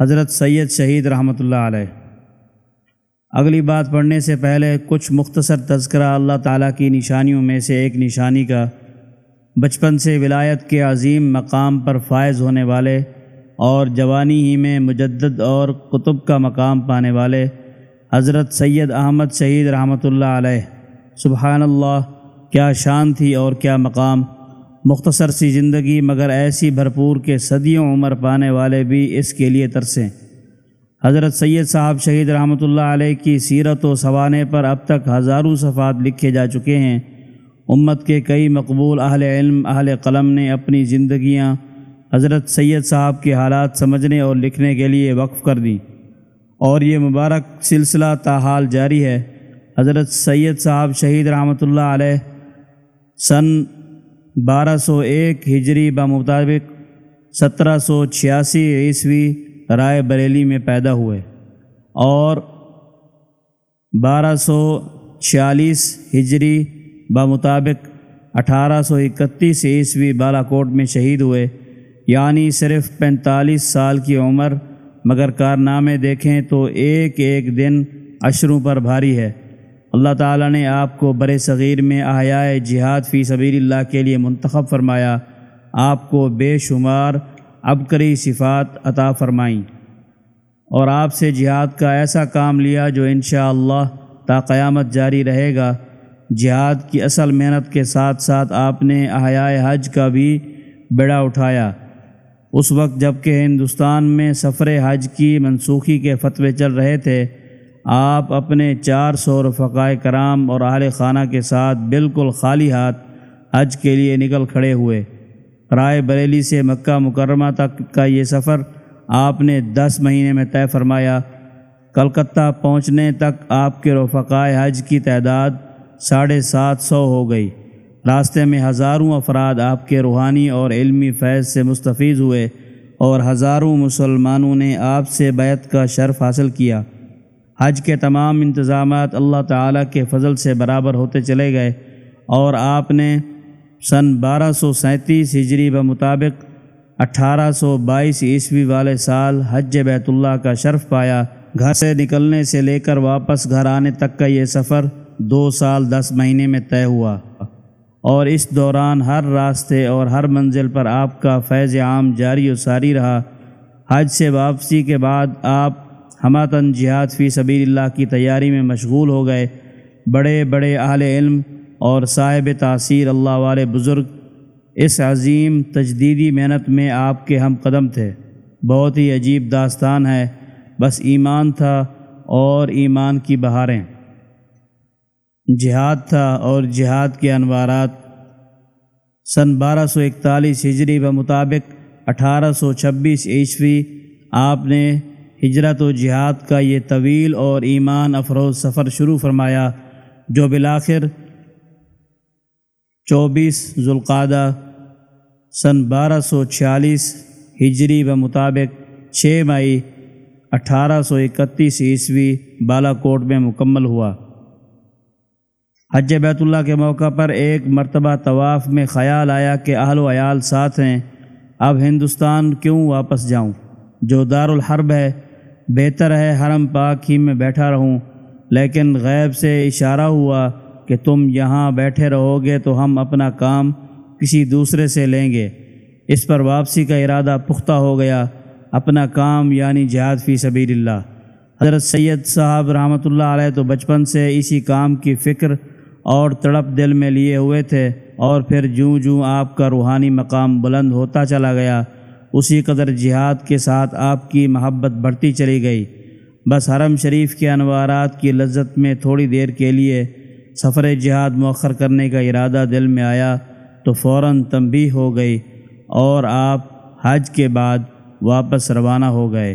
حضرت سید شہید رحمۃ اللہ علیہ۔ اگلی بات پڑھنے سے پہلے کچھ مختصر تذکرہ اللہ تعالیٰ کی نشانیوں میں سے ایک نشانی کا۔ بچپن سے ولایت کے عظیم مقام پر فائز ہونے والے اور جوانی ہی میں مجدد اور قطب کا مقام پانے والے حضرت سید احمد شہید رحمۃ اللہ علیہ۔ سبحان اللہ، کیا شان تھی اور کیا مقام۔ مختصر سی زندگی مگر ایسی بھرپور کہ صدیوں عمر پانے والے بھی اس کے لیے ترسیں۔ حضرت سید صاحب شہید رحمۃ اللہ علیہ کی سیرت و سوانے پر اب تک ہزاروں صفات لکھے جا چکے ہیں۔ امت کے کئی مقبول اہل علم، اہل قلم نے اپنی زندگیاں حضرت سید صاحب کے حالات سمجھنے اور لکھنے کے لیے وقف کر دیں۔ اور یہ مبارک سلسلہ تاحال جاری ہے۔ حضرت سید صاحب شہید رحمۃ اللہ علیہ سن بارہ سو ایک ہجری بمطابق سترہ سو چھیاسی عیسوی رائے بریلی میں پیدا ہوئے اور بارہ سو چھیالیس ہجری بمطابق اٹھارہ سو اکتیس عیسوی بالا کوٹ میں شہید ہوئے۔ یعنی صرف پینتالیس سال کی عمر، مگر کارنامے دیکھیں تو ایک ایک دن عشروں پر بھاری ہے۔ اللہ تعالیٰ نے آپ کو برے صغیر میں احیائے جہاد فی سبیل اللہ کے لیے منتخب فرمایا۔ آپ کو بے شمار ابکری صفات عطا فرمائیں۔ اور آپ سے جہاد کا ایسا کام لیا جو انشاءاللہ اللہ تا قیامت جاری رہے گا۔ جہاد کی اصل محنت کے ساتھ ساتھ آپ نے احیائے حج کا بھی بیڑا اٹھایا۔ اس وقت جبکہ ہندوستان میں سفر حج کی منسوخی کے فتوے چل رہے تھے آپ اپنے چار سو رفقائے کرام اور اہل خانہ کے ساتھ بالکل خالی ہاتھ حج کے لیے نکل کھڑے ہوئے۔ رائے بریلی سے مکہ مکرمہ تک کا یہ سفر آپ نے دس مہینے میں طے فرمایا۔ کلکتہ پہنچنے تک آپ کے رفقائے حج کی تعداد ساڑھے سات سو ہو گئی۔ راستے میں ہزاروں افراد آپ کے روحانی اور علمی فیض سے مستفیض ہوئے اور ہزاروں مسلمانوں نے آپ سے بیت کا شرف حاصل کیا۔ حج کے تمام انتظامات اللہ تعالیٰ کے فضل سے برابر ہوتے چلے گئے اور آپ نے سن بارہ سو سینتیس ہجری بمطابق اٹھارہ سو بائیس عیسوی والے سال حج بیت اللہ کا شرف پایا۔ گھر سے نکلنے سے لے کر واپس گھر آنے تک کا یہ سفر دو سال دس مہینے میں طے ہوا۔ اور اس دوران ہر راستے اور ہر منزل پر آپ کا فیض عام جاری و ساری رہا۔ حج سے واپسی کے بعد آپ ہماتن جہاد فی سبیل اللہ کی تیاری میں مشغول ہو گئے۔ بڑے بڑے اہل علم اور صاحب تاثیر اللہ والے بزرگ، اس عظیم تجدیدی محنت میں آپ کے ہم قدم تھے۔ بہت ہی عجیب داستان ہے۔ بس ایمان تھا اور ایمان کی بہاریں۔ جہاد تھا اور جہاد کے انوارات۔ سن بارہ سو اکتالیس ہجری بمطابق اٹھارہ سو چھبیس عیسوی آپ نے ہجرت و جہاد کا یہ طویل اور ایمان افروز سفر شروع فرمایا، جو بلاخر چوبیس ذوالقادہ سن بارہ سو چھیالیس ہجری و مطابق چھ مئی اٹھارہ سو اکتیس عیسوی بالا کوٹ میں مکمل ہوا۔ حج بیت اللہ کے موقع پر ایک مرتبہ طواف میں خیال آیا کہ اہل و عیال ساتھ ہیں، اب ہندوستان کیوں واپس جاؤں؟ جو دار الحرب ہے بہتر ہے، حرم پاک ہی میں بیٹھا رہوں۔ لیکن غیب سے اشارہ ہوا کہ تم یہاں بیٹھے رہو گے تو ہم اپنا کام کسی دوسرے سے لیں گے۔ اس پر واپسی کا ارادہ پختہ ہو گیا۔ اپنا کام یعنی جہاد فی سبیل اللہ۔ حضرت سید صاحب رحمۃ اللہ علیہ تو بچپن سے اسی کام کی فکر اور تڑپ دل میں لیے ہوئے تھے اور پھر جوں جوں آپ کا روحانی مقام بلند ہوتا چلا گیا۔ اسی قدر جہاد کے ساتھ آپ کی محبت بڑھتی چلی گئی۔ بس حرم شریف کے انوارات کی لذت میں تھوڑی دیر کے لیے سفر جہاد مؤخر کرنے کا ارادہ دل میں آیا تو فوراً تنبیہ ہو گئی اور آپ حج کے بعد واپس روانہ ہو گئے۔